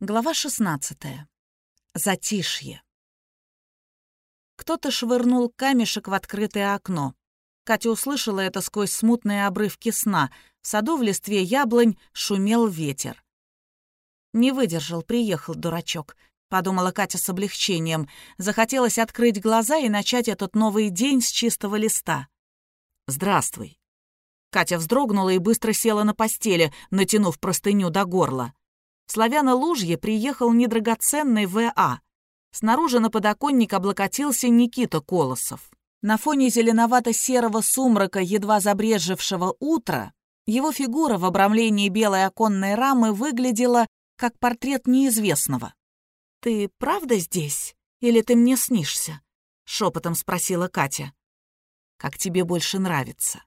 Глава 16. Затишье. Кто-то швырнул камешек в открытое окно. Катя услышала это сквозь смутные обрывки сна. В саду в листве яблонь шумел ветер. «Не выдержал, приехал дурачок», — подумала Катя с облегчением. Захотелось открыть глаза и начать этот новый день с чистого листа. «Здравствуй». Катя вздрогнула и быстро села на постели, натянув простыню до горла. Славяно-Лужье приехал недрагоценный В.А. Снаружи на подоконник облокотился Никита Колосов. На фоне зеленовато-серого сумрака, едва забрежевшего утра, его фигура в обрамлении белой оконной рамы выглядела как портрет неизвестного. «Ты правда здесь? Или ты мне снишься?» — шепотом спросила Катя. «Как тебе больше нравится?»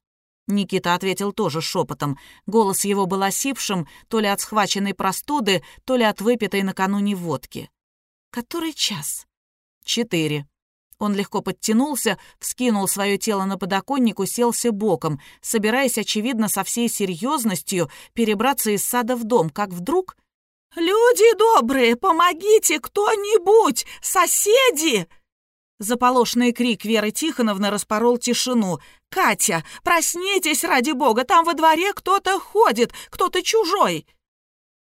Никита ответил тоже шепотом. Голос его был осипшим, то ли от схваченной простуды, то ли от выпитой накануне водки. «Который час?» «Четыре». Он легко подтянулся, вскинул свое тело на подоконник, уселся боком, собираясь, очевидно, со всей серьезностью перебраться из сада в дом, как вдруг... «Люди добрые, помогите кто-нибудь! Соседи!» Заполошный крик Веры Тихоновны распорол тишину. «Катя, проснитесь, ради бога, там во дворе кто-то ходит, кто-то чужой!»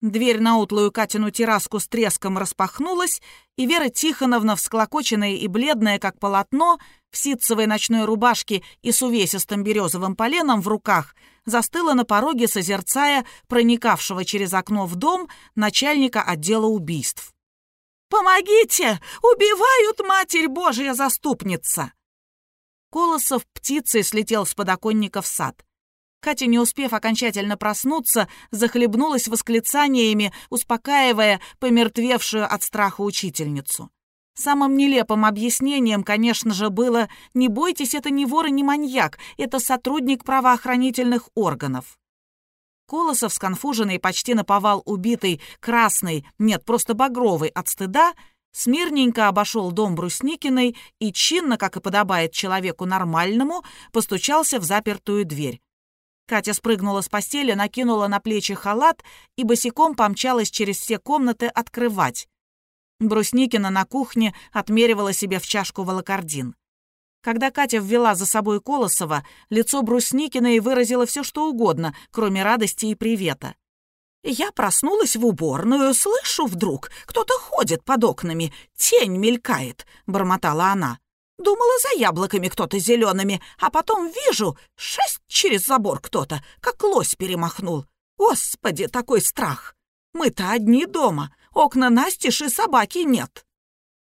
Дверь на утлую Катину терраску с треском распахнулась, и Вера Тихоновна, всклокоченная и бледная, как полотно, в ситцевой ночной рубашке и с увесистым березовым поленом в руках, застыла на пороге, созерцая проникавшего через окно в дом начальника отдела убийств. «Помогите! Убивают, Матерь Божья заступница!» Колосов птицей слетел с подоконника в сад. Катя, не успев окончательно проснуться, захлебнулась восклицаниями, успокаивая помертвевшую от страха учительницу. Самым нелепым объяснением, конечно же, было «Не бойтесь, это не вор и не маньяк, это сотрудник правоохранительных органов». Колосов, сконфуженный, почти наповал убитый, красный, нет, просто багровый от стыда, смирненько обошел дом Брусникиной и чинно, как и подобает человеку нормальному, постучался в запертую дверь. Катя спрыгнула с постели, накинула на плечи халат и босиком помчалась через все комнаты открывать. Брусникина на кухне отмеривала себе в чашку волокордин. Когда Катя ввела за собой Колосова, лицо Брусникина и выразило все, что угодно, кроме радости и привета. «Я проснулась в уборную, слышу вдруг, кто-то ходит под окнами, тень мелькает», — бормотала она. «Думала, за яблоками кто-то зелеными, а потом вижу, шесть через забор кто-то, как лось перемахнул. Господи, такой страх! Мы-то одни дома, окна настежь и собаки нет».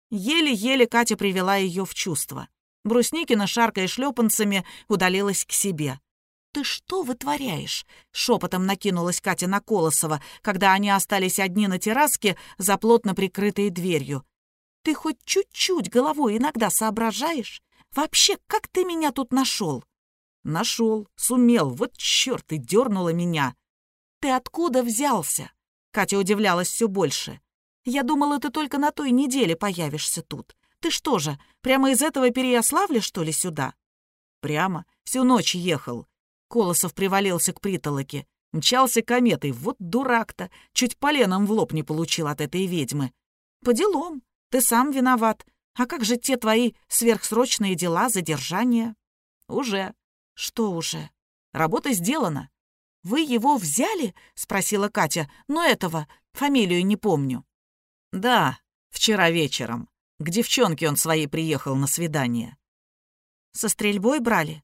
Еле-еле Катя привела ее в чувство. Брусникина, шаркая шлепанцами, удалилась к себе. «Ты что вытворяешь?» — шепотом накинулась Катя на Колосова, когда они остались одни на терраске за плотно прикрытой дверью. «Ты хоть чуть-чуть головой иногда соображаешь? Вообще, как ты меня тут нашел?» «Нашел, сумел, вот черт, и дернула меня!» «Ты откуда взялся?» Катя удивлялась все больше. «Я думала, ты только на той неделе появишься тут. Ты что же, прямо из этого Переяславля, что ли, сюда?» «Прямо. Всю ночь ехал». Колосов привалился к притолоке. Мчался кометой. Вот дурак-то. Чуть поленом в лоб не получил от этой ведьмы. «По делам. Ты сам виноват. А как же те твои сверхсрочные дела, задержания?» «Уже». «Что уже?» «Работа сделана». «Вы его взяли?» — спросила Катя. «Но этого, фамилию не помню». «Да, вчера вечером. К девчонке он своей приехал на свидание. Со стрельбой брали?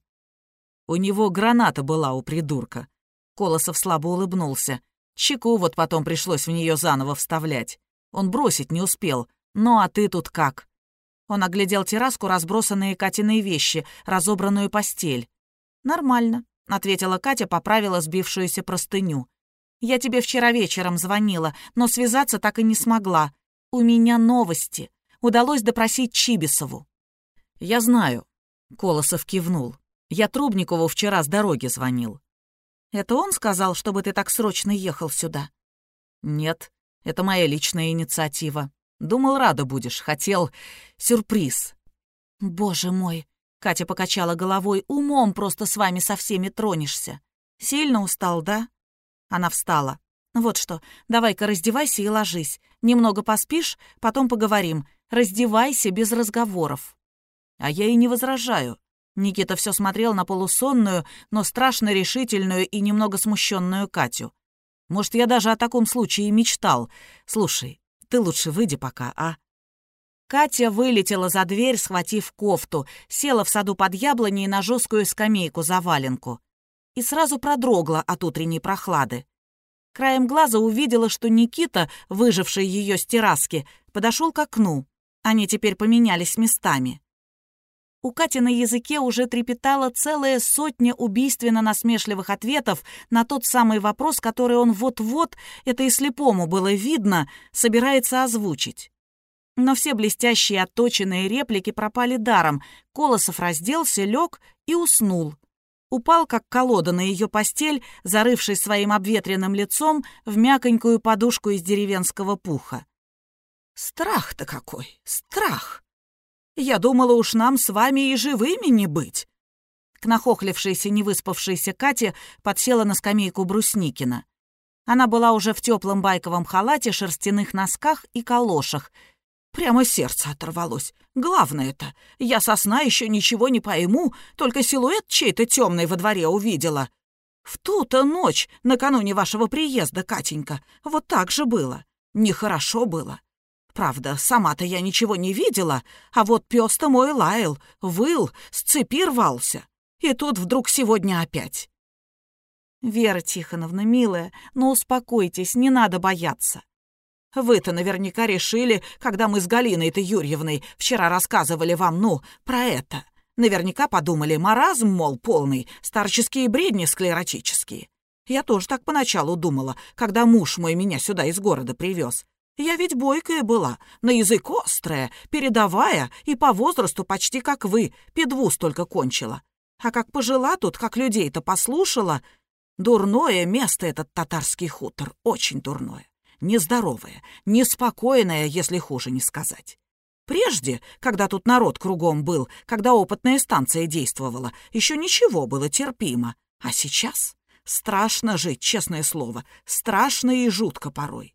У него граната была у придурка. Колосов слабо улыбнулся. Чеку вот потом пришлось в нее заново вставлять. Он бросить не успел. Ну а ты тут как? Он оглядел терраску, разбросанные Катиные вещи, разобранную постель. «Нормально», — ответила Катя, поправила сбившуюся простыню. «Я тебе вчера вечером звонила, но связаться так и не смогла. У меня новости удалось допросить Чибисову. «Я знаю», — Колосов кивнул. «Я Трубникову вчера с дороги звонил». «Это он сказал, чтобы ты так срочно ехал сюда?» «Нет, это моя личная инициатива. Думал, рада будешь. Хотел сюрприз». «Боже мой!» — Катя покачала головой. «Умом просто с вами со всеми тронешься. Сильно устал, да?» Она встала. Вот что, давай-ка раздевайся и ложись. Немного поспишь, потом поговорим. Раздевайся без разговоров. А я и не возражаю. Никита все смотрел на полусонную, но страшно решительную и немного смущенную Катю. Может, я даже о таком случае мечтал. Слушай, ты лучше выйди пока, а? Катя вылетела за дверь, схватив кофту, села в саду под яблоней на жесткую скамейку за валенку и сразу продрогла от утренней прохлады. Краем глаза увидела, что Никита, выживший ее с терраски, подошел к окну. Они теперь поменялись местами. У Кати на языке уже трепетала целая сотня убийственно насмешливых ответов на тот самый вопрос, который он вот-вот, это и слепому было видно, собирается озвучить. Но все блестящие отточенные реплики пропали даром. Колосов разделся, лег и уснул. Упал, как колода на ее постель, зарывшись своим обветренным лицом в мяконькую подушку из деревенского пуха. «Страх-то какой! Страх!» Я думала, уж нам с вами и живыми не быть». К нахохлившейся, невыспавшейся Кате подсела на скамейку Брусникина. Она была уже в теплом байковом халате, шерстяных носках и калошах. Прямо сердце оторвалось. Главное-то, я со сна еще ничего не пойму, только силуэт чей-то темный во дворе увидела. В ту-то ночь, накануне вашего приезда, Катенька, вот так же было. Нехорошо было. Правда, сама-то я ничего не видела, а вот пес-то мой лаял, выл, с цепи рвался. И тут вдруг сегодня опять. «Вера Тихоновна, милая, ну успокойтесь, не надо бояться». «Вы-то наверняка решили, когда мы с Галиной-то Юрьевной вчера рассказывали вам, ну, про это. Наверняка подумали, маразм, мол, полный, старческие бредни склеротические. Я тоже так поначалу думала, когда муж мой меня сюда из города привез. Я ведь бойкая была, на язык острая, передовая и по возрасту почти как вы, педвуз только кончила. А как пожила тут, как людей-то послушала, дурное место этот татарский хутор, очень дурное, нездоровое, неспокойное, если хуже не сказать. Прежде, когда тут народ кругом был, когда опытная станция действовала, еще ничего было терпимо. А сейчас страшно жить, честное слово, страшно и жутко порой.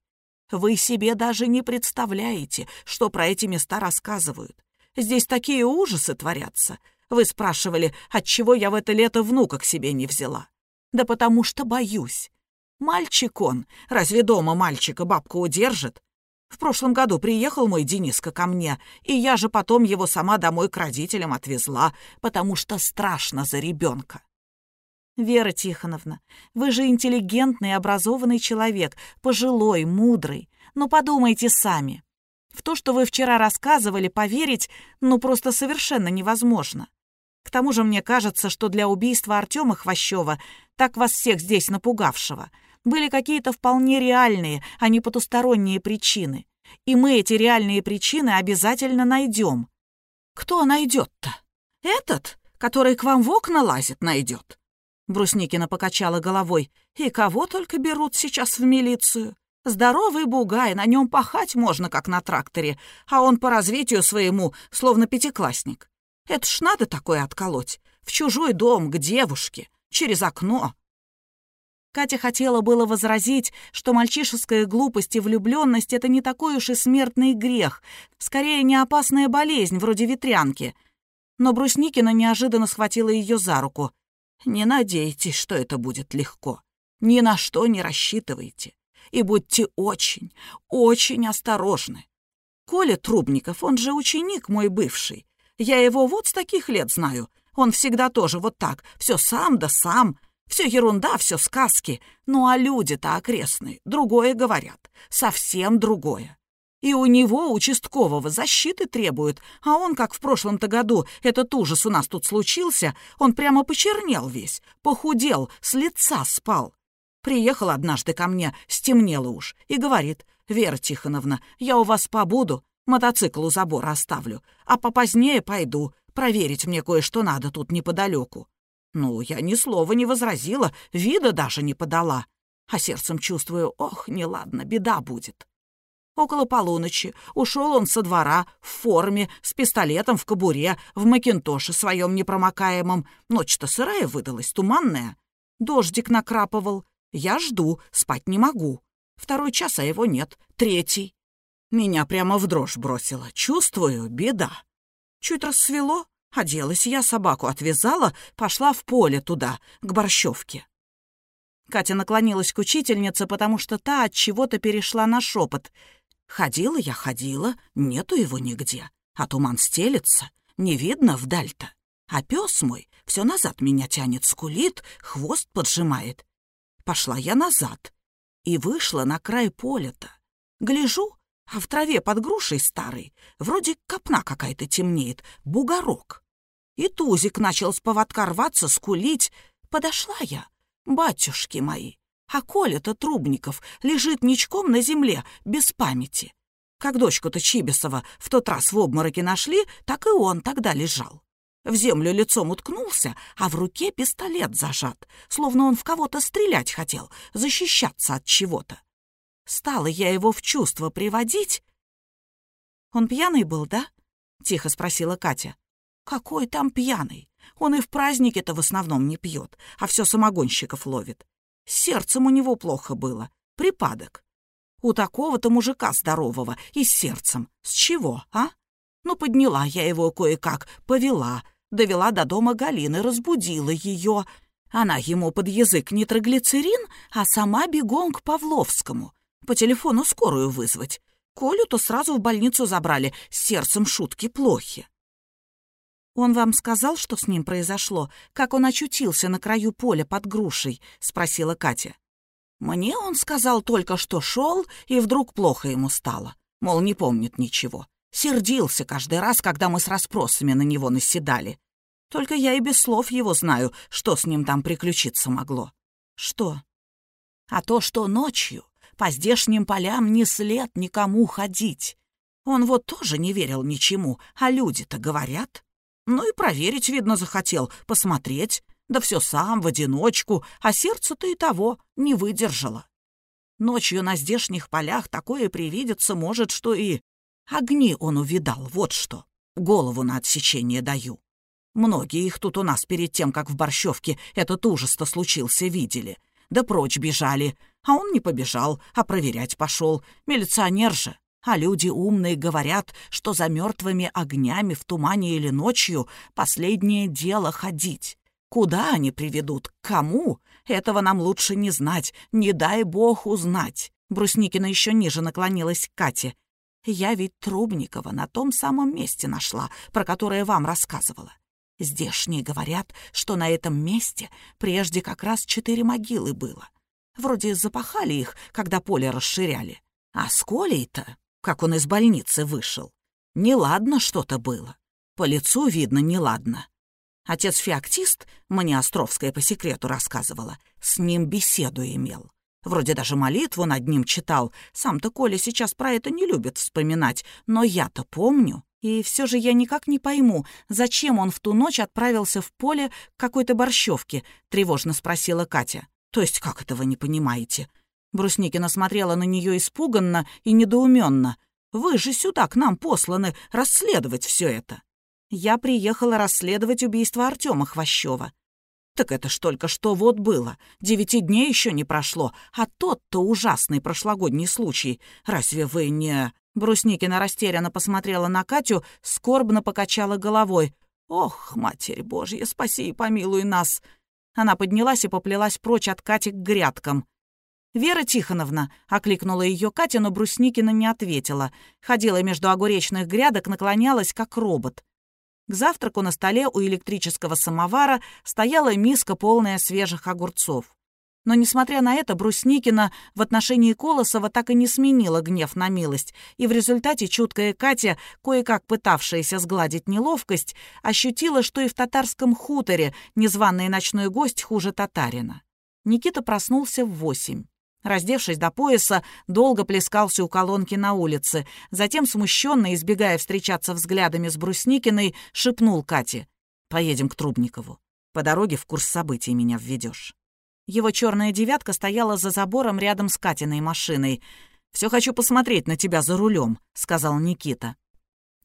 Вы себе даже не представляете, что про эти места рассказывают. Здесь такие ужасы творятся. Вы спрашивали, отчего я в это лето внука к себе не взяла. Да потому что боюсь. Мальчик он. Разве дома мальчика бабка удержит? В прошлом году приехал мой Дениска ко мне, и я же потом его сама домой к родителям отвезла, потому что страшно за ребенка. «Вера Тихоновна, вы же интеллигентный, образованный человек, пожилой, мудрый. Но подумайте сами. В то, что вы вчера рассказывали, поверить, ну, просто совершенно невозможно. К тому же мне кажется, что для убийства Артема Хвощева, так вас всех здесь напугавшего, были какие-то вполне реальные, а не потусторонние причины. И мы эти реальные причины обязательно найдем. Кто найдет-то? Этот, который к вам в окна лазит, найдет. Брусникина покачала головой. «И кого только берут сейчас в милицию? Здоровый бугай, на нем пахать можно, как на тракторе, а он по развитию своему, словно пятиклассник. Это ж надо такое отколоть. В чужой дом, к девушке, через окно». Катя хотела было возразить, что мальчишеская глупость и влюбленность это не такой уж и смертный грех, скорее не опасная болезнь, вроде ветрянки. Но Брусникина неожиданно схватила ее за руку. Не надейтесь, что это будет легко. Ни на что не рассчитывайте. И будьте очень, очень осторожны. Коля Трубников, он же ученик мой бывший. Я его вот с таких лет знаю. Он всегда тоже вот так, все сам да сам. Все ерунда, все сказки. Ну а люди-то окрестные, другое говорят. Совсем другое. И у него, участкового, защиты требуют, а он, как в прошлом-то году, этот ужас у нас тут случился, он прямо почернел весь, похудел, с лица спал. Приехал однажды ко мне, стемнело уж, и говорит, «Вера Тихоновна, я у вас побуду, мотоцикл у забора оставлю, а попозднее пойду, проверить мне кое-что надо тут неподалеку». Ну, я ни слова не возразила, вида даже не подала. А сердцем чувствую, ох, неладно, беда будет. Около полуночи ушел он со двора в форме, с пистолетом в кобуре, в макинтоше своем непромокаемом. Ночь-то сырая выдалась, туманная. Дождик накрапывал. Я жду, спать не могу. Второй час, а его нет. Третий. Меня прямо в дрожь бросило. Чувствую, беда. Чуть рассвело, оделась я, собаку отвязала, пошла в поле туда, к борщевке. Катя наклонилась к учительнице, потому что та от чего-то перешла на шепот. Ходила я, ходила, нету его нигде. А туман стелется, не видно вдаль-то. А пес мой все назад меня тянет, скулит, хвост поджимает. Пошла я назад и вышла на край поля-то. Гляжу, а в траве под грушей старой вроде копна какая-то темнеет, бугорок. И тузик начал с поводка рваться, скулить. Подошла я, батюшки мои, а Коля-то Трубников лежит ничком на земле, без памяти. Как дочку-то Чибисова в тот раз в обмороке нашли, так и он тогда лежал. В землю лицом уткнулся, а в руке пистолет зажат, словно он в кого-то стрелять хотел, защищаться от чего-то. Стала я его в чувство приводить. «Он пьяный был, да?» — тихо спросила Катя. «Какой там пьяный? Он и в празднике-то в основном не пьет, а все самогонщиков ловит. Сердцем у него плохо было, припадок. У такого-то мужика здорового и с сердцем. С чего, а? Ну, подняла я его кое-как, повела, довела до дома Галины, разбудила ее. Она ему под язык нитроглицерин, а сама бегом к Павловскому. По телефону скорую вызвать. Колю-то сразу в больницу забрали, с сердцем шутки плохи. «Он вам сказал, что с ним произошло? Как он очутился на краю поля под грушей?» — спросила Катя. «Мне он сказал только, что шел, и вдруг плохо ему стало. Мол, не помнит ничего. Сердился каждый раз, когда мы с расспросами на него наседали. Только я и без слов его знаю, что с ним там приключиться могло. Что? А то, что ночью по здешним полям ни след никому ходить. Он вот тоже не верил ничему, а люди-то говорят. Ну и проверить, видно, захотел, посмотреть. Да все сам, в одиночку, а сердце-то и того не выдержало. Ночью на здешних полях такое привидеться может, что и Огни он увидал, вот что. Голову на отсечение даю. Многие их тут у нас перед тем, как в Борщевке этот ужас-то случился, видели. Да прочь бежали. А он не побежал, а проверять пошел. Милиционер же. А люди умные говорят, что за мертвыми огнями в тумане или ночью последнее дело ходить. Куда они приведут, к кому, этого нам лучше не знать, не дай бог узнать. Брусникина еще ниже наклонилась к Кате. Я ведь Трубникова на том самом месте нашла, про которое вам рассказывала. Здешние говорят, что на этом месте прежде как раз четыре могилы было. Вроде запахали их, когда поле расширяли. А с Колей-то, как он из больницы вышел, неладно что-то было. По лицу видно неладно. Отец феоктист, мне Островская по секрету рассказывала, с ним беседу имел. Вроде даже молитву над ним читал. Сам-то Коля сейчас про это не любит вспоминать, но я-то помню. И все же я никак не пойму, зачем он в ту ночь отправился в поле к какой-то борщевке, тревожно спросила Катя. То есть как этого не понимаете? Брусникина смотрела на нее испуганно и недоуменно. «Вы же сюда к нам посланы расследовать все это». «Я приехала расследовать убийство Артема Хвощева. Так это ж только что вот было. Девяти дней еще не прошло, а тот-то ужасный прошлогодний случай. Разве вы не...» Брусникина растерянно посмотрела на Катю, скорбно покачала головой. «Ох, Матерь Божья, спаси и помилуй нас!» Она поднялась и поплелась прочь от Кати к грядкам. «Вера Тихоновна!» — окликнула ее Катя, но Брусникина не ответила. Ходила между огуречных грядок, наклонялась, как робот. К завтраку на столе у электрического самовара стояла миска, полная свежих огурцов. Но, несмотря на это, Брусникина в отношении Колосова так и не сменила гнев на милость, и в результате чуткая Катя, кое-как пытавшаяся сгладить неловкость, ощутила, что и в татарском хуторе незваный ночной гость хуже татарина. Никита проснулся в восемь. Раздевшись до пояса, долго плескался у колонки на улице. Затем, смущенно, избегая встречаться взглядами с Брусникиной, шепнул Кате. «Поедем к Трубникову. По дороге в курс событий меня введешь. Его черная девятка стояла за забором рядом с Катиной машиной. «Все хочу посмотреть на тебя за рулем», — сказал Никита.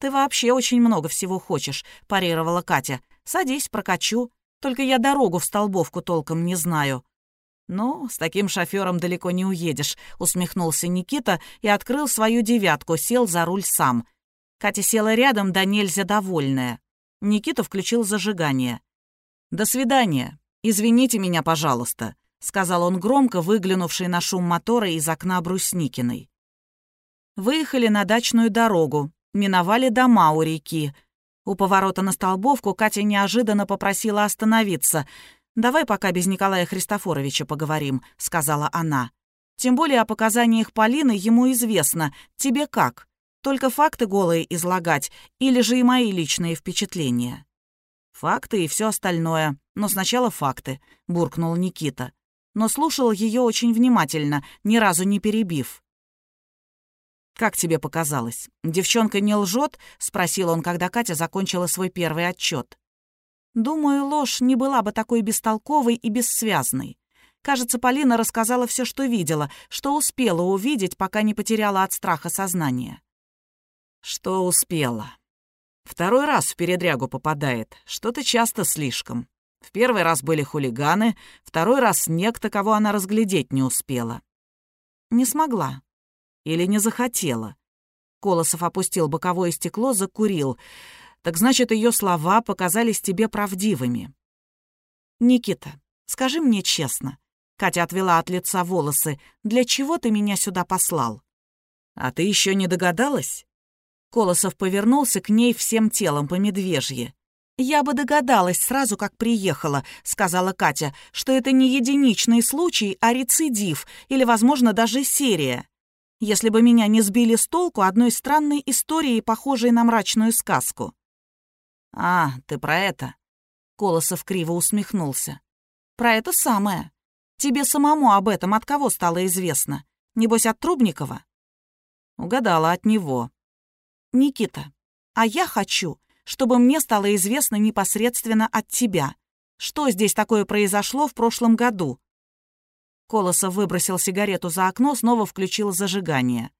«Ты вообще очень много всего хочешь», — парировала Катя. «Садись, прокачу. Только я дорогу в Столбовку толком не знаю». «Ну, с таким шофёром далеко не уедешь», — усмехнулся Никита и открыл свою девятку, сел за руль сам. Катя села рядом, да нельзя довольная. Никита включил зажигание. «До свидания. Извините меня, пожалуйста», — сказал он громко, выглянувший на шум мотора из окна Брусникиной. Выехали на дачную дорогу, миновали дома у реки. У поворота на Столбовку Катя неожиданно попросила остановиться. «Давай пока без Николая Христофоровича поговорим», — сказала она. «Тем более о показаниях Полины ему известно. Тебе как? Только факты голые излагать или же и мои личные впечатления?» «Факты и все остальное. Но сначала факты», — буркнул Никита. Но слушал ее очень внимательно, ни разу не перебив. «Как тебе показалось? Девчонка не лжет?» — спросил он, когда Катя закончила свой первый отчет. «Думаю, ложь не была бы такой бестолковой и бессвязной. Кажется, Полина рассказала все, что видела, что успела увидеть, пока не потеряла от страха сознание». «Что успела?» «Второй раз в передрягу попадает. Что-то часто слишком. В первый раз были хулиганы, второй раз некто, кого она разглядеть не успела». «Не смогла», или не захотела? Колосов опустил боковое стекло, закурил. Так значит, ее слова показались тебе правдивыми. «Никита, скажи мне честно». Катя отвела от лица волосы. «Для чего ты меня сюда послал?» «А ты еще не догадалась?» Колосов повернулся к ней всем телом по медвежье. «Я бы догадалась сразу, как приехала», — сказала Катя, «что это не единичный случай, а рецидив или, возможно, даже серия если бы меня не сбили с толку одной странной историей, похожей на мрачную сказку. «А, ты про это?» Колосов криво усмехнулся. «Про это самое. Тебе самому об этом от кого стало известно? Небось, от Трубникова?» Угадала от него. «Никита, а я хочу, чтобы мне стало известно непосредственно от тебя. Что здесь такое произошло в прошлом году? Колосов выбросил сигарету за окно, снова включил зажигание.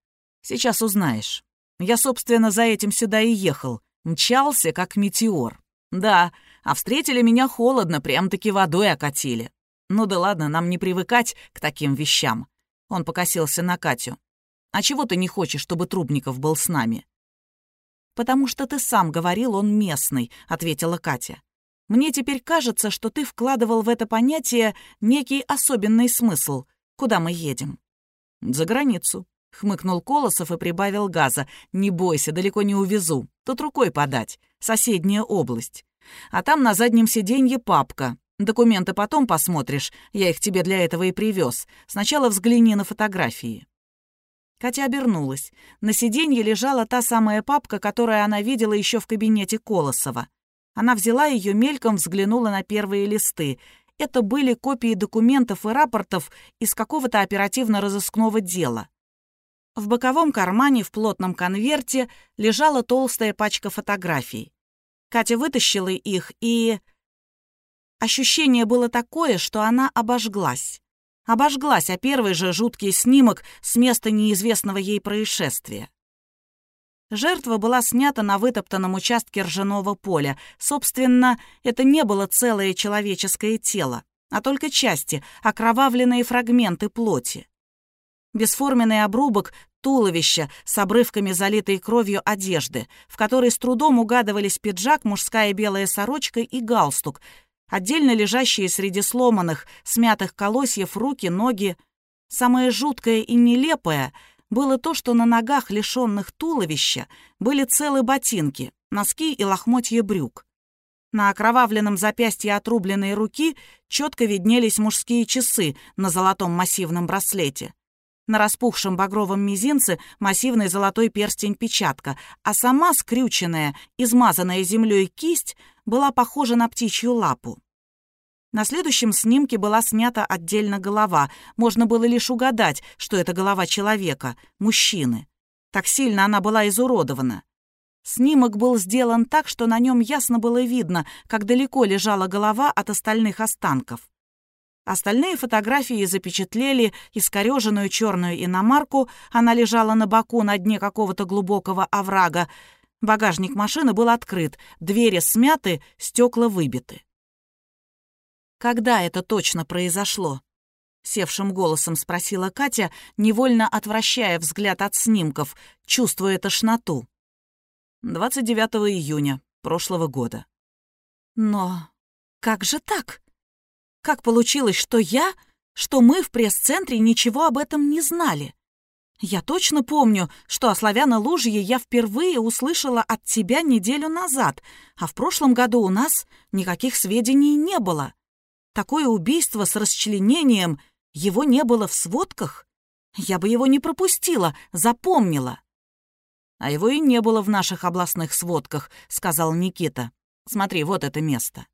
«Сейчас узнаешь. Я, собственно, за этим сюда и ехал. Мчался, как метеор. Да, а встретили меня холодно, прям-таки водой окатили. Ну да ладно, нам не привыкать к таким вещам». Он покосился на Катю. «А чего ты не хочешь, чтобы Трубников был с нами?» «Потому что ты сам говорил, он местный», — ответила Катя. Мне теперь кажется, что ты вкладывал в это понятие некий особенный смысл. Куда мы едем?» «За границу», — хмыкнул Колосов и прибавил газа. «Не бойся, далеко не увезу. Тут рукой подать. Соседняя область. А там на заднем сиденье папка. Документы потом посмотришь. Я их тебе для этого и привез. Сначала взгляни на фотографии». Катя обернулась. На сиденье лежала та самая папка, которую она видела еще в кабинете Колосова. Она взяла ее мельком, взглянула на первые листы. Это были копии документов и рапортов из какого-то оперативно-розыскного дела. В боковом кармане в плотном конверте лежала толстая пачка фотографий. Катя вытащила их, и... Ощущение было такое, что она обожглась. Обожглась, а первый же жуткий снимок с места неизвестного ей происшествия. Жертва была снята на вытоптанном участке ржаного поля. Собственно, это не было целое человеческое тело, а только части, окровавленные фрагменты плоти. Бесформенный обрубок туловища с обрывками залитой кровью одежды, в которой с трудом угадывались пиджак, мужская белая сорочка и галстук, отдельно лежащие среди сломанных, смятых колосьев руки, ноги. Самое жуткое и нелепое — было то, что на ногах, лишенных туловища, были целы ботинки, носки и лохмотья брюк. На окровавленном запястье отрубленной руки четко виднелись мужские часы на золотом массивном браслете. На распухшем багровом мизинце массивный золотой перстень-печатка, а сама скрюченная, измазанная землей кисть была похожа на птичью лапу. На следующем снимке была снята отдельно голова. Можно было лишь угадать, что это голова человека, мужчины. Так сильно она была изуродована. Снимок был сделан так, что на нем ясно было видно, как далеко лежала голова от остальных останков. Остальные фотографии запечатлели искореженную черную иномарку, она лежала на боку на дне какого-то глубокого оврага. Багажник машины был открыт, двери смяты, стекла выбиты. Когда это точно произошло? севшим голосом спросила Катя, невольно отвращая взгляд от снимков, чувствуя тошноту. 29 июня прошлого года. Но как же так? Как получилось, что я, что мы в пресс-центре ничего об этом не знали? Я точно помню, что о Славяно-Лужье я впервые услышала от тебя неделю назад, а в прошлом году у нас никаких сведений не было. Такое убийство с расчленением, его не было в сводках? Я бы его не пропустила, запомнила. А его и не было в наших областных сводках, сказал Никита. Смотри, вот это место.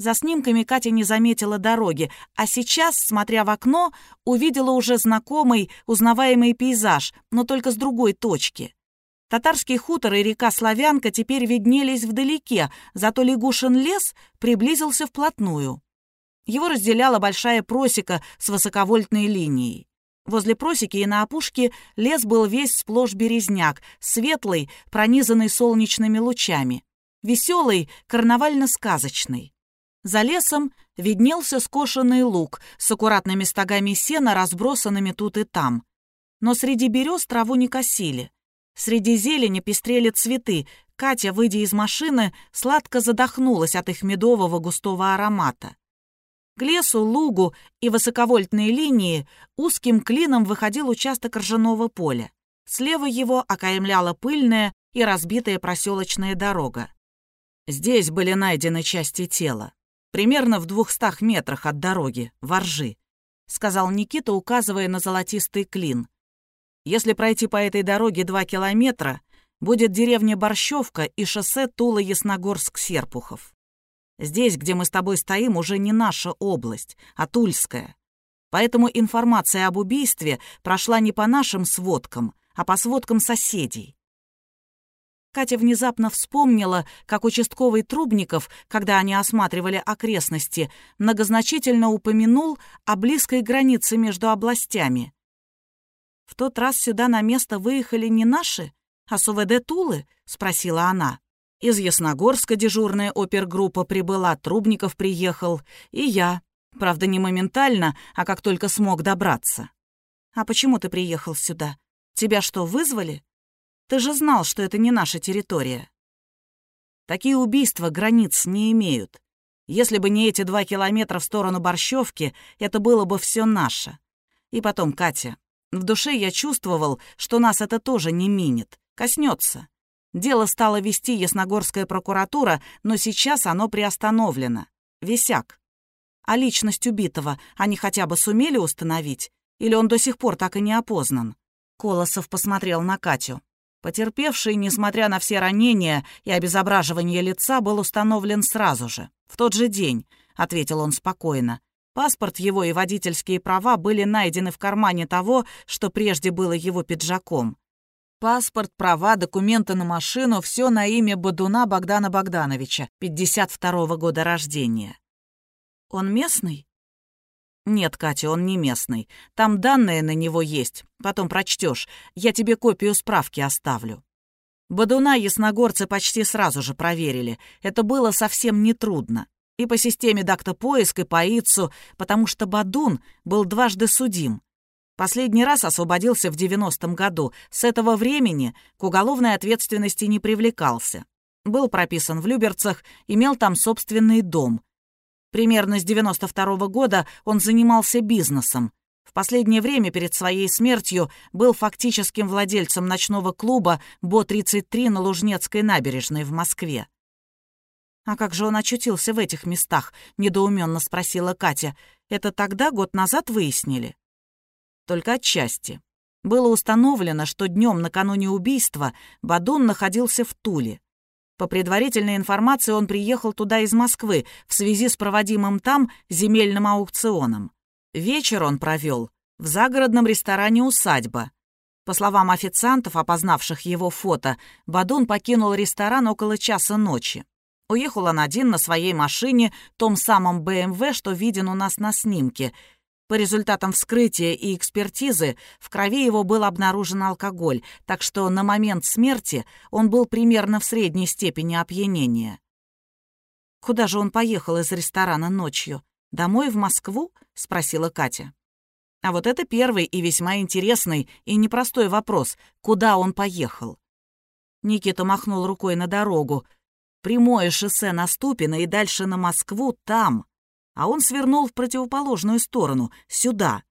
За снимками Катя не заметила дороги, а сейчас, смотря в окно, увидела уже знакомый, узнаваемый пейзаж, но только с другой точки. Татарский хутор и река Славянка теперь виднелись вдалеке, зато Лягушин лес приблизился вплотную. Его разделяла большая просека с высоковольтной линией. Возле просеки и на опушке лес был весь сплошь березняк, светлый, пронизанный солнечными лучами, веселый, карнавально-сказочный. За лесом виднелся скошенный луг с аккуратными стогами сена, разбросанными тут и там. Но среди берез траву не косили. Среди зелени пестрели цветы. Катя, выйдя из машины, сладко задохнулась от их медового густого аромата. К лесу, лугу и высоковольтной линии узким клином выходил участок ржаного поля. Слева его окаймляла пыльная и разбитая проселочная дорога. Здесь были найдены части тела примерно в двухстах метрах от дороги, воржи», — сказал Никита, указывая на золотистый клин. «Если пройти по этой дороге два километра, будет деревня Борщевка и шоссе Тула-Ясногорск-Серпухов. Здесь, где мы с тобой стоим, уже не наша область, а Тульская. Поэтому информация об убийстве прошла не по нашим сводкам, а по сводкам соседей. Катя внезапно вспомнила, как участковый Трубников, когда они осматривали окрестности, многозначительно упомянул о близкой границе между областями. «В тот раз сюда на место выехали не наши, а СУВД Тулы?» — спросила она. Из Ясногорска дежурная опергруппа прибыла, Трубников приехал, и я. Правда, не моментально, а как только смог добраться. «А почему ты приехал сюда? Тебя что, вызвали?» Ты же знал, что это не наша территория. Такие убийства границ не имеют. Если бы не эти два километра в сторону Борщевки, это было бы все наше. И потом, Катя, в душе я чувствовал, что нас это тоже не минит, коснется. Дело стало вести Ясногорская прокуратура, но сейчас оно приостановлено. Висяк. А личность убитого они хотя бы сумели установить? Или он до сих пор так и не опознан? Колосов посмотрел на Катю. Потерпевший, несмотря на все ранения и обезображивание лица, был установлен сразу же, в тот же день, — ответил он спокойно. Паспорт его и водительские права были найдены в кармане того, что прежде было его пиджаком. Паспорт, права, документы на машину — все на имя Бадуна Богдана Богдановича, 52-го года рождения. «Он местный?» «Нет, Катя, он не местный. Там данные на него есть. Потом прочтешь. Я тебе копию справки оставлю». Бадуна ясногорцы почти сразу же проверили. Это было совсем нетрудно. И по системе дактопоиск, и по ИЦУ, потому что Бадун был дважды судим. Последний раз освободился в 90-м году. С этого времени к уголовной ответственности не привлекался. Был прописан в Люберцах, имел там собственный дом — Примерно с 92 -го года он занимался бизнесом. В последнее время перед своей смертью был фактическим владельцем ночного клуба «Бо-33» на Лужнецкой набережной в Москве. «А как же он очутился в этих местах?» — недоуменно спросила Катя. «Это тогда, год назад, выяснили?» «Только отчасти. Было установлено, что днем накануне убийства Бадун находился в Туле. По предварительной информации, он приехал туда из Москвы в связи с проводимым там земельным аукционом. Вечер он провел в загородном ресторане «Усадьба». По словам официантов, опознавших его фото, Бадун покинул ресторан около часа ночи. Уехал он один на своей машине, том самом БМВ, что виден у нас на снимке — по результатам вскрытия и экспертизы в крови его был обнаружен алкоголь, так что на момент смерти он был примерно в средней степени опьянения. Куда же он поехал из ресторана ночью? «Домой в Москву?» — спросила Катя. А вот это первый и весьма интересный и непростой вопрос. Куда он поехал? Никита махнул рукой на дорогу. Прямое шоссе на Ступино и дальше на Москву там. А он свернул в противоположную сторону, сюда.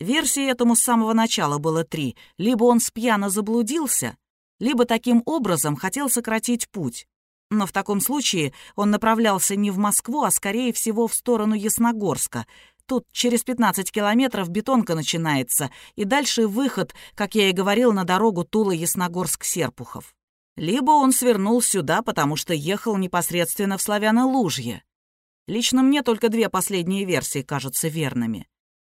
Версий этому с самого начала было три. Либо он спьяно заблудился, либо таким образом хотел сократить путь. Но в таком случае он направлялся не в Москву, а скорее всего в сторону Ясногорска. Тут через 15 километров бетонка начинается, и дальше выход, как я и говорил, на дорогу Тула-Ясногорск-Серпухов. Либо он свернул сюда, потому что ехал непосредственно в Славяно-Лужье. Лично мне только две последние версии кажутся верными.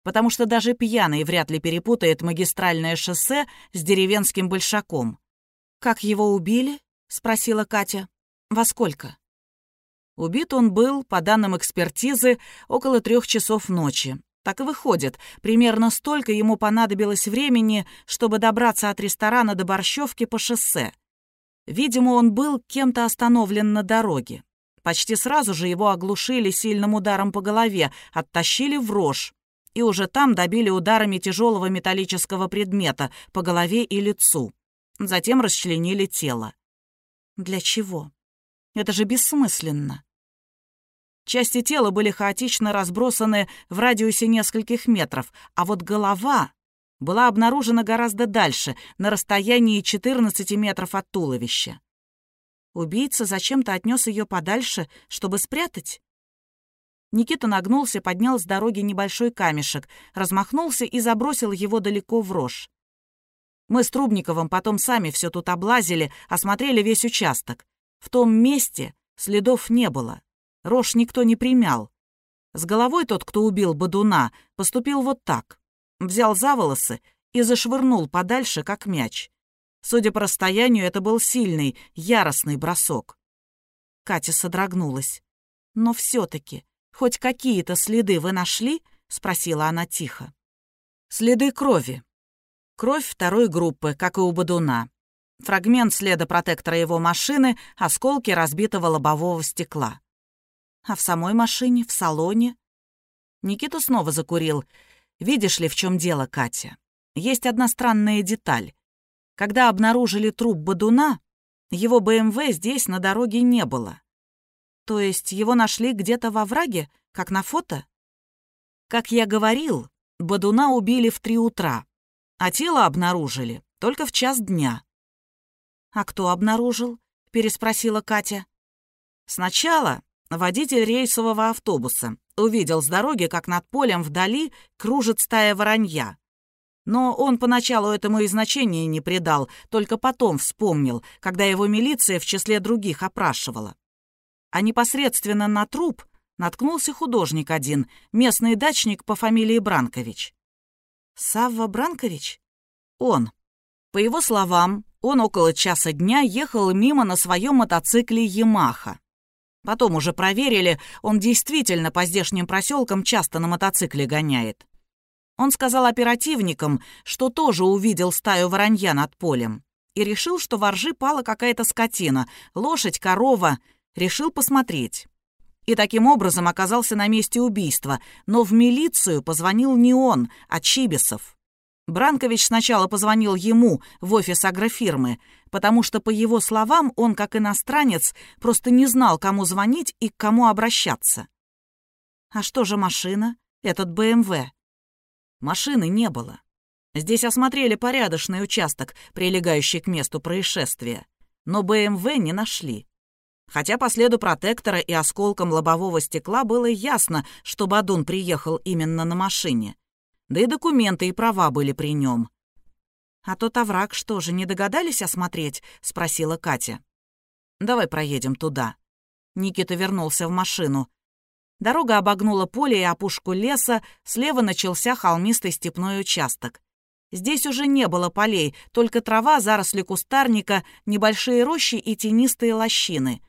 Потому что даже пьяный вряд ли перепутает магистральное шоссе с деревенским большаком. «Как его убили?» — спросила Катя. «Во сколько?» Убит он был, по данным экспертизы, около трех часов ночи. Так и выходит, примерно столько ему понадобилось времени, чтобы добраться от ресторана до Борщевки по шоссе. Видимо, он был кем-то остановлен на дороге. Почти сразу же его оглушили сильным ударом по голове, оттащили в рожь. И уже там добили ударами тяжелого металлического предмета по голове и лицу. Затем расчленили тело. Для чего? Это же бессмысленно. Части тела были хаотично разбросаны в радиусе нескольких метров, а вот голова была обнаружена гораздо дальше, на расстоянии 14 метров от туловища. Убийца зачем-то отнес ее подальше, чтобы спрятать. Никита нагнулся, поднял с дороги небольшой камешек, размахнулся и забросил его далеко в рожь. Мы с Трубниковым потом сами все тут облазили, осмотрели весь участок. В том месте следов не было. Рожь никто не примял. С головой тот, кто убил Бадуна, поступил вот так. Взял за волосы и зашвырнул подальше, как мяч. Судя по расстоянию, это был сильный, яростный бросок. Катя содрогнулась. «Но все-таки, хоть какие-то следы вы нашли?» — спросила она тихо. «Следы крови. Кровь второй группы, как и у Бадуна фрагмент следа протектора его машины, осколки разбитого лобового стекла. А в самой машине, в салоне? Никита снова закурил. Видишь ли, в чем дело, Катя? Есть одна странная деталь. Когда обнаружили труп Бадуна, его БМВ здесь на дороге не было. То есть его нашли где-то во враге, как на фото? Как я говорил, Бадуна убили в три утра, а тело обнаружили только в час дня. «А кто обнаружил?» — переспросила Катя. «Сначала водитель рейсового автобуса увидел с дороги, как над полем вдали кружит стая воронья. Но он поначалу этому и значения не придал, только потом вспомнил, когда его милиция в числе других опрашивала. А непосредственно на труп наткнулся художник один, местный дачник по фамилии Бранкович. «Савва Бранкович?» «Он. По его словам, он около часа дня ехал мимо на своем мотоцикле «Ямаха». Потом уже проверили, он действительно по здешним проселкам часто на мотоцикле гоняет. Он сказал оперативникам, что тоже увидел стаю воронья над полем. И решил, что во ржи пала какая-то скотина, лошадь, корова. Решил посмотреть. И таким образом оказался на месте убийства. Но в милицию позвонил не он, а Чибисов. Бранкович сначала позвонил ему в офис агрофирмы, потому что, по его словам, он, как иностранец, просто не знал, кому звонить и к кому обращаться. А что же машина, этот БМВ? Машины не было. Здесь осмотрели порядочный участок, прилегающий к месту происшествия, но БМВ не нашли. Хотя по следу протектора и осколкам лобового стекла было ясно, что Бадун приехал именно на машине — да и документы и права были при нем. «А тот овраг что же, не догадались осмотреть?» — спросила Катя. «Давай проедем туда». Никита вернулся в машину. Дорога обогнула поле и опушку леса, слева начался холмистый степной участок. Здесь уже не было полей, только трава, заросли кустарника, небольшие рощи и тенистые лощины.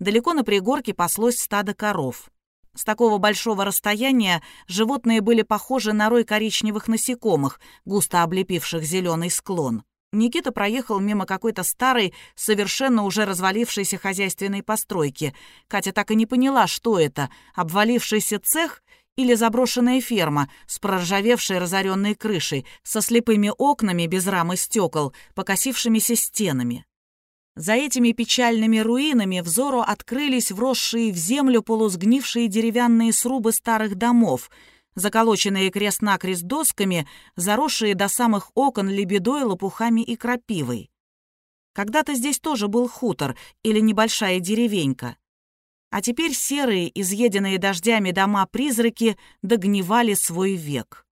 Далеко на пригорке паслось стадо коров. С такого большого расстояния животные были похожи на рой коричневых насекомых, густо облепивших зеленый склон. Никита проехал мимо какой-то старой, совершенно уже развалившейся хозяйственной постройки. Катя так и не поняла, что это — обвалившийся цех или заброшенная ферма с проржавевшей разоренной крышей, со слепыми окнами без рамы стекол, покосившимися стенами. За этими печальными руинами взору открылись вросшие в землю полусгнившие деревянные срубы старых домов, заколоченные крест-накрест досками, заросшие до самых окон лебедой, лопухами и крапивой. Когда-то здесь тоже был хутор или небольшая деревенька. А теперь серые, изъеденные дождями дома-призраки догнивали свой век.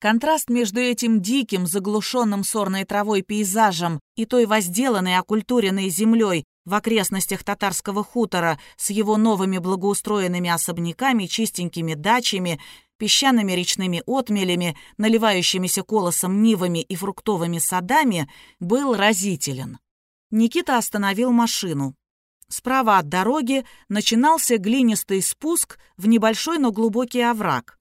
Контраст между этим диким, заглушенным сорной травой пейзажем и той возделанной, окультуренной землей в окрестностях татарского хутора с его новыми благоустроенными особняками, чистенькими дачами, песчаными речными отмелями, наливающимися колосом нивами и фруктовыми садами, был разителен. Никита остановил машину. Справа от дороги начинался глинистый спуск в небольшой, но глубокий овраг.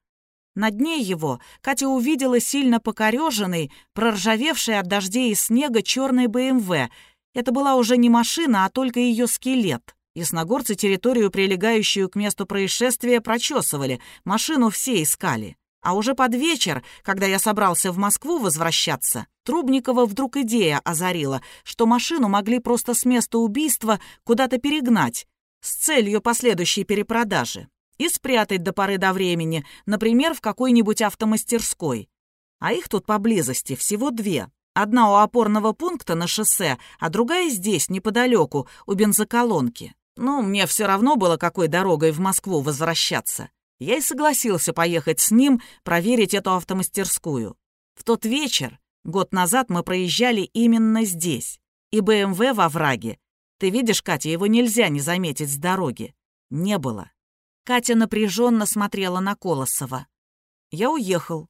На дне его Катя увидела сильно покореженный, проржавевший от дождей и снега черный БМВ. Это была уже не машина, а только ее скелет. Ясногорцы территорию, прилегающую к месту происшествия, прочесывали, машину все искали. А уже под вечер, когда я собрался в Москву возвращаться, Трубникова вдруг идея озарила, что машину могли просто с места убийства куда-то перегнать с целью последующей перепродажи и спрятать до поры до времени, например, в какой-нибудь автомастерской. А их тут поблизости всего две. Одна у опорного пункта на шоссе, а другая здесь, неподалеку, у бензоколонки. Ну, мне все равно было, какой дорогой в Москву возвращаться. Я и согласился поехать с ним проверить эту автомастерскую. В тот вечер, год назад, мы проезжали именно здесь. И БМВ во враге. Ты видишь, Катя, его нельзя не заметить с дороги. Не было. Катя напряженно смотрела на Колосова. Я уехал.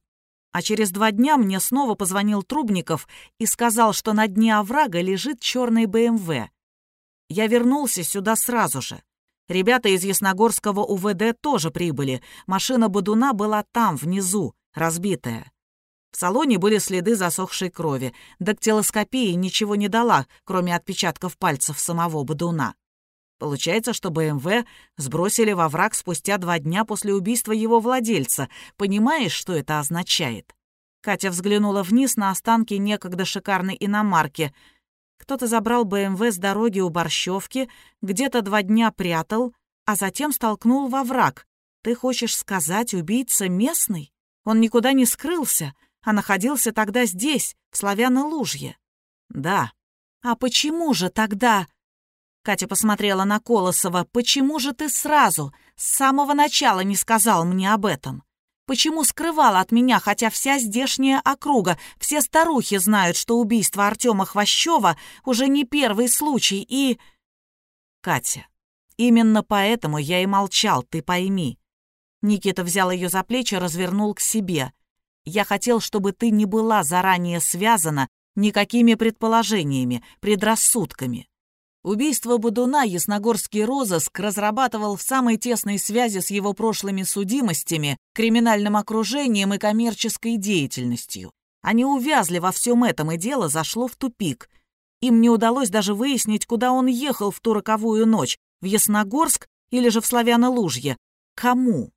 А через два дня мне снова позвонил Трубников и сказал, что на дне оврага лежит черный БМВ. Я вернулся сюда сразу же. Ребята из Ясногорского УВД тоже прибыли. Машина Бодуна была там, внизу, разбитая. В салоне были следы засохшей крови. Дактилоскопия ничего не дала, кроме отпечатков пальцев самого Бодуна. Получается, что БМВ сбросили во враг спустя два дня после убийства его владельца. Понимаешь, что это означает?» Катя взглянула вниз на останки некогда шикарной иномарки. Кто-то забрал БМВ с дороги у Борщевки, где-то два дня прятал, а затем столкнул во враг. Ты хочешь сказать, убийца местный? Он никуда не скрылся, а находился тогда здесь, в Славяно-Лужье. Да. А почему же тогда... Катя посмотрела на Колосова. «Почему же ты сразу, с самого начала не сказал мне об этом? Почему скрывал от меня, хотя вся здешняя округа, все старухи знают, что убийство Артема Хвощева уже не первый случай и...» «Катя, именно поэтому я и молчал, ты пойми». Никита взял ее за плечи, развернул к себе. «Я хотел, чтобы ты не была заранее связана никакими предположениями, предрассудками. Убийство Будуна ясногорский розыск разрабатывал в самой тесной связи с его прошлыми судимостями, криминальным окружением и коммерческой деятельностью. Они увязли во всем этом, и дело зашло в тупик. Им не удалось даже выяснить, куда он ехал в ту роковую ночь, в Ясногорск или же в Славяно-Лужье. Кому?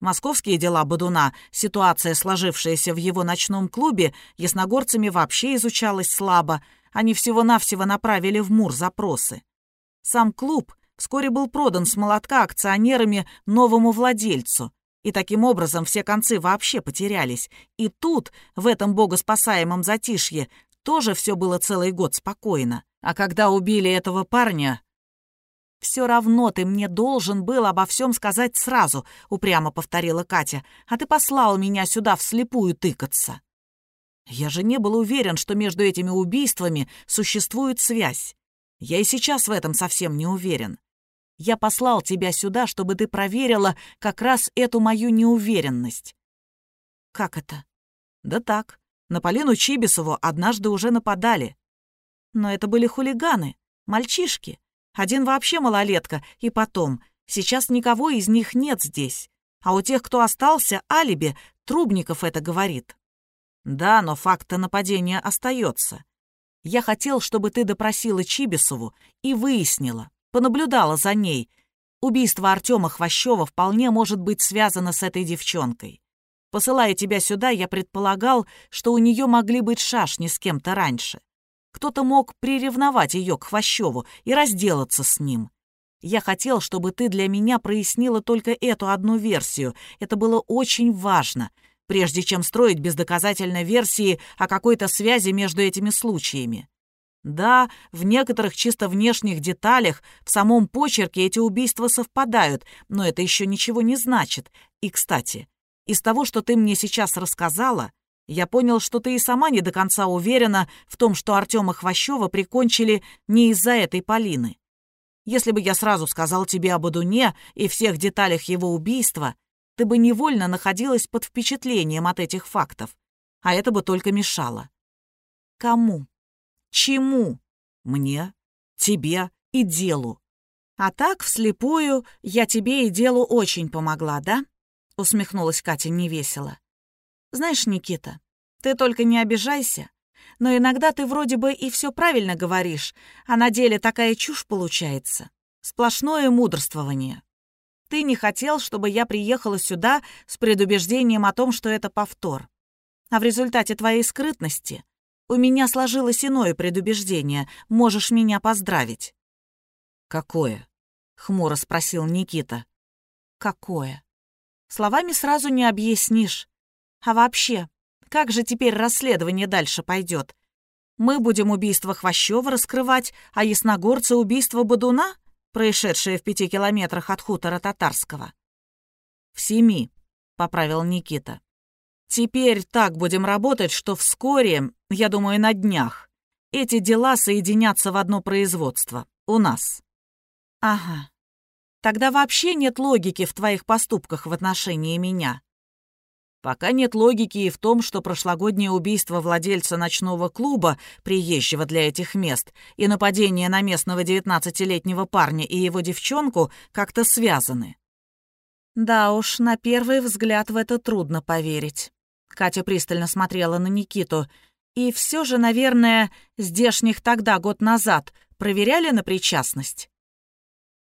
Московские дела Бодуна, ситуация, сложившаяся в его ночном клубе, ясногорцами вообще изучалась слабо, они всего-навсего направили в МУР запросы. Сам клуб вскоре был продан с молотка акционерами новому владельцу, и таким образом все концы вообще потерялись. И тут, в этом богоспасаемом затишье, тоже все было целый год спокойно. А когда убили этого парня... «Все равно ты мне должен был обо всем сказать сразу», — упрямо повторила Катя, «а ты послал меня сюда вслепую тыкаться». Я же не был уверен, что между этими убийствами существует связь. Я и сейчас в этом совсем не уверен. Я послал тебя сюда, чтобы ты проверила как раз эту мою неуверенность. Как это? Да так. На Полину Чибисову однажды уже нападали. Но это были хулиганы, мальчишки. Один вообще малолетка, и потом, сейчас никого из них нет здесь. А у тех, кто остался, алиби, Трубников это говорит. Да, но факт нападения остается. Я хотел, чтобы ты допросила Чибисову и выяснила, понаблюдала за ней. Убийство Артема Хвощева вполне может быть связано с этой девчонкой. Посылая тебя сюда, я предполагал, что у нее могли быть шашни с кем-то раньше. Кто-то мог приревновать ее к Хвощеву и разделаться с ним. Я хотел, чтобы ты для меня прояснила только эту одну версию. Это было очень важно, прежде чем строить бездоказательной версии о какой-то связи между этими случаями. Да, в некоторых чисто внешних деталях, в самом почерке эти убийства совпадают, но это еще ничего не значит. И, кстати, из того, что ты мне сейчас рассказала, я понял, что ты и сама не до конца уверена в том, что Артема Хвощева прикончили не из-за этой Полины. Если бы я сразу сказал тебе об Адуне и всех деталях его убийства, ты бы невольно находилась под впечатлением от этих фактов, а это бы только мешало. Кому? Чему? Мне, тебе и делу. А так, вслепую, я тебе и делу очень помогла, да? — усмехнулась Катя невесело. «Знаешь, Никита, ты только не обижайся, но иногда ты вроде бы и все правильно говоришь, а на деле такая чушь получается. Сплошное мудрствование. Ты не хотел, чтобы я приехала сюда с предубеждением о том, что это повтор. А в результате твоей скрытности у меня сложилось иное предубеждение. Можешь меня поздравить». «Какое?» — хмуро спросил Никита. «Какое?» Словами сразу не объяснишь. А вообще, как же теперь расследование дальше пойдет? Мы будем убийство Хвощева раскрывать, а ясногорцы — убийство Бадуна, происшедшее в пяти километрах от хутора Татарского? В семи, — поправил Никита. Теперь так будем работать, что вскоре, я думаю, на днях, эти дела соединятся в одно производство. У нас. Ага. Тогда вообще нет логики в твоих поступках в отношении меня. Пока нет логики и в том, что прошлогоднее убийство владельца ночного клуба, приезжего для этих мест, и нападение на местного девятнадцатилетнего парня и его девчонку как-то связаны. Да уж, на первый взгляд в это трудно поверить. Катя пристально смотрела на Никиту. И все же, наверное, здешних тогда, год назад, проверяли на причастность.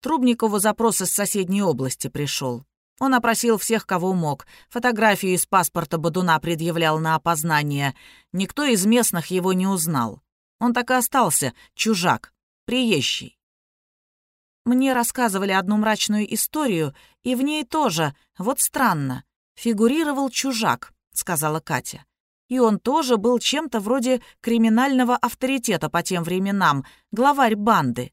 Трубникову запрос из соседней области пришел. Он опросил всех, кого мог. Фотографию из паспорта Бадуна предъявлял на опознание. Никто из местных его не узнал. Он так и остался, чужак, приезжий. Мне рассказывали одну мрачную историю, и в ней тоже, вот странно, фигурировал чужак, сказала Катя. И он тоже был чем-то вроде криминального авторитета по тем временам, главарь банды.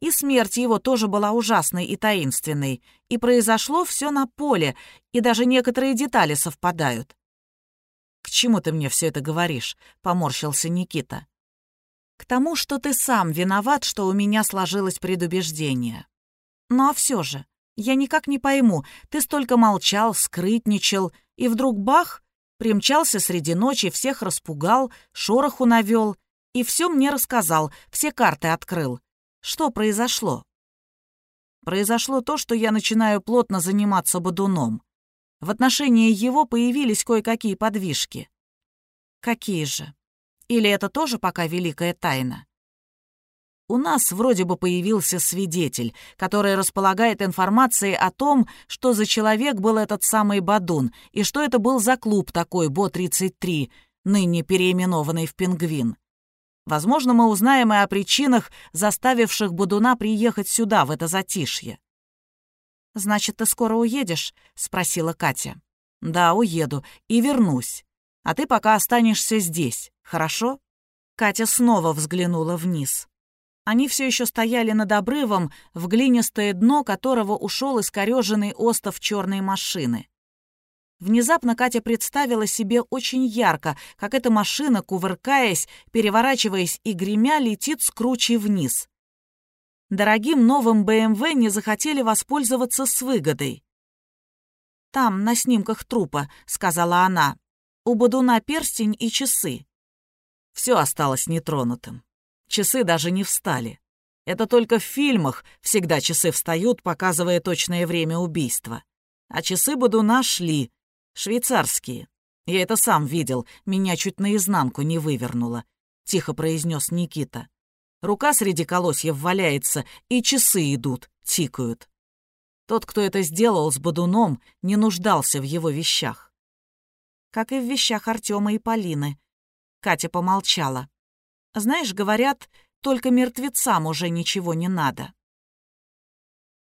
И смерть его тоже была ужасной и таинственной. И произошло все на поле, и даже некоторые детали совпадают. «К чему ты мне все это говоришь?» — поморщился Никита. «К тому, что ты сам виноват, что у меня сложилось предубеждение. А все же, я никак не пойму, ты столько молчал, скрытничал, и вдруг бах, примчался среди ночи, всех распугал, шороху навел, и все мне рассказал, все карты открыл. Что произошло? Произошло то, что я начинаю плотно заниматься бодуном. В отношении его появились кое-какие подвижки. Какие же? Или это тоже пока великая тайна? У нас вроде бы появился свидетель, который располагает информацией о том, что за человек был этот самый Бадун, и что это был за клуб такой Бо-33, ныне переименованный в «Пингвин». Возможно, мы узнаем и о причинах, заставивших Будуна приехать сюда, в это затишье. «Значит, ты скоро уедешь?» — спросила Катя. «Да, уеду и вернусь. А ты пока останешься здесь, хорошо?» Катя снова взглянула вниз. Они все еще стояли над обрывом, в глинистое дно которого ушел искореженный остов черной машины. Внезапно Катя представила себе очень ярко, как эта машина, кувыркаясь, переворачиваясь и гремя, летит с кручи вниз. Дорогим новым БМВ не захотели воспользоваться с выгодой. «Там, на снимках трупа», — сказала она, — «у Бодуна перстень и часы». Все осталось нетронутым. Часы даже не встали. Это только в фильмах всегда часы встают, показывая точное время убийства. А часы Бодуна шли, Швейцарские. Я это сам видел, меня чуть наизнанку не вывернуло. тихо произнес Никита. Рука среди колосьев валяется, и часы идут, тикают. Тот, кто это сделал с Бодуном, не нуждался в его вещах. Как и в вещах Артема и Полины. Катя помолчала. Знаешь, говорят, только мертвецам уже ничего не надо.